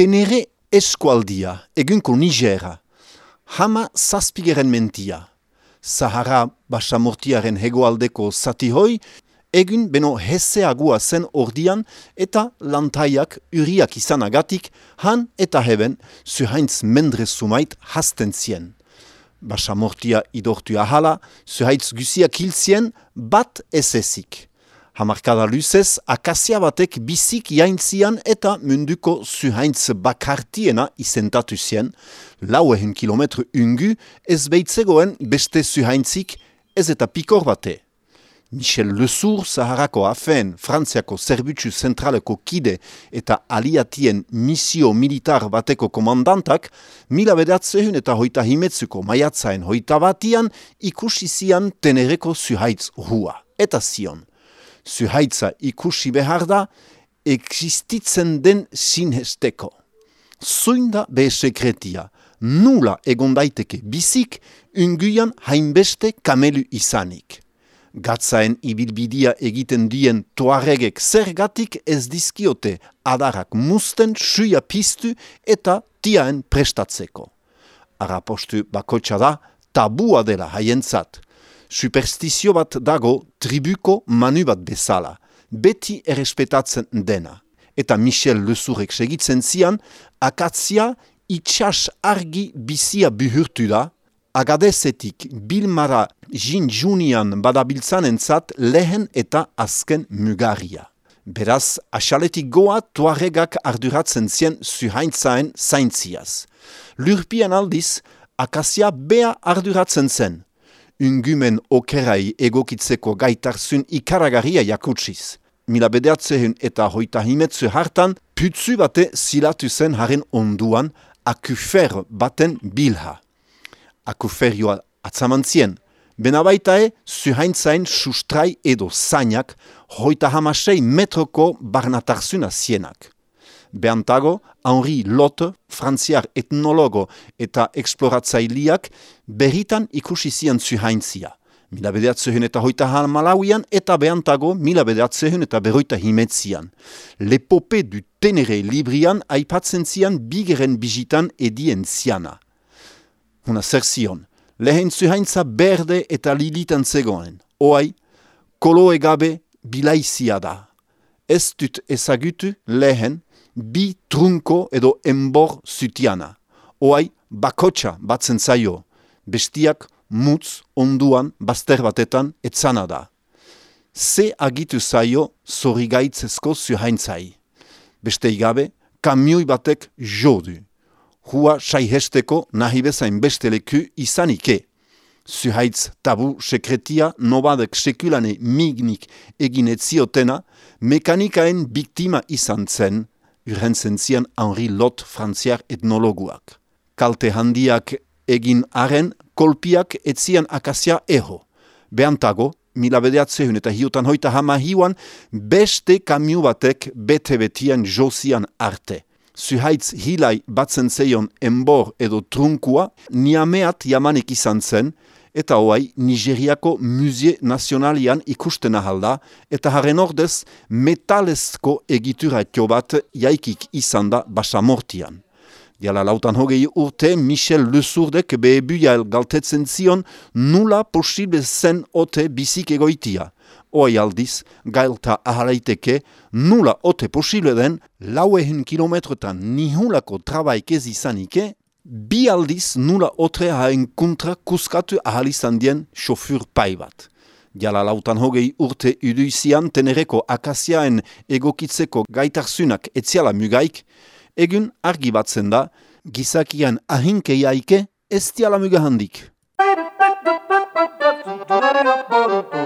tenere eskualdia, egunko Nigera, hama zazpigeren mentia. Sahara basamortiaren hegoaldeko zati hoi, egun beno hezeagua zen ordian eta lantaiak uriak izanagatik han eta heben zuhaintz mendre sumait hasten zien. Basamortia idortu ahala, zuhaitz gusiak hilzien bat esezik. Hamarkada luzez, akazia batek bizik jaintzian eta munduko zuhaintz bakartiena izentatu zien, lau ehen kilometro ungu ez behitzegoen beste zuhaintzik ez eta pikor bate. Michel Lesour Zaharako afen Frantziako zerbitzu zentraleko kide eta aliatien misio militar bateko komandantak, mila bedatzehun eta hoita himetzuko maiatzaen hoita batian ikusi zian tenereko zuhaitz hua. Eta zion zuhaitza ikusi behar da, existitzen den sinhesteko. Zuinda be sekretia, nula egon daiteke bizik, unguian hainbeste kamelu izanik. Gatzaen ibilbidia egiten dien toaregek zergatik ez dizkiote adarak musten suia piztu eta tiaen prestatzeko. Arapostu bakotxa da, tabua dela haientzat superstizio bat dago tribuko manu bat bezala, beti errespetatzen dena. Eta Michel Lezurek segitzen zian, akatzia itxas argi bizia bihurtu da, agadezetik bilmara jin junian badabiltzan entzat lehen eta azken mugaria. Beraz, asaletik goa tuaregak arduratzen zien zuhaintzaen zaintziaz. Lurpian aldiz, akazia bea arduratzen zen, ungumen okerai egokitzeko gaitarzun ikaragarria jakutsiz. Mila bedeatzehen eta hoita himetzu hartan, putzu bate zilatu zen haren onduan akufer baten bilha. Akuferioa atzamantzien, bena baitae zuhaintzain sustrai edo zainak hoita hamasei metroko barnatarzuna zienak. Beantago, Henri Lotte, frantziar etnologo eta esploratzaileak berritan ikusi zian zuhaintzia. Mila bedeatzehen eta hoita malauian eta beantago mila bedeatzehen eta berroita himetzian. Lepope du tenere librian aipatzen zian bigeren bizitan edien ziana. Huna zer zion, lehen zuhaintza berde eta lilitan zegoen. Oai, kolo egabe bilaizia da. Ez dut ezagutu lehen, bi trunko edo enbor zutiana. Oai, bakotxa batzen zaio, bestiak mutz onduan bazter batetan etzana da. Ze agitu zaio zorigaitzezko zuhaintzai. Beste igabe, kamioi batek jodu. Hua saihesteko nahi bezain beste leku izanike. Zuhaitz tabu sekretia nobadek sekulane mignik egin etziotena, mekanikaen biktima izan zen, urhentzen zian Henri Lot frantziar etnologuak. Kalte handiak egin haren kolpiak etzian akazia eho. Beantago, mila bedeatzehun eta hiutan hoita hama hiuan, beste kamiu batek bete betian josian arte. Zuhaitz hilai batzen zeion enbor edo trunkua, niameat jamanik izan zen, eta hoai Nigeriako Muzie Nazionalian ikusten ahalda, eta haren ordez metalezko egituratio bat jaikik izan da basamortian. Diala lautan hogei urte Michel Lezurdek behebuia galtetzen zion nula posible zen ote bizik egoitia. Oai aldiz, gailta ahalaiteke, nula ote posible den, lauehen kilometrotan nihulako trabaik ez izanike, bi aldiz nula otre haen kontra kuskatu ahalizan dien sofur pai bat. Diala lautan hogei urte uduizian tenereko akaziaen egokitzeko gaitarzunak etziala mugaik, egun argi batzen da, gizakian ahinkeiaike ez diala mugahandik. handik.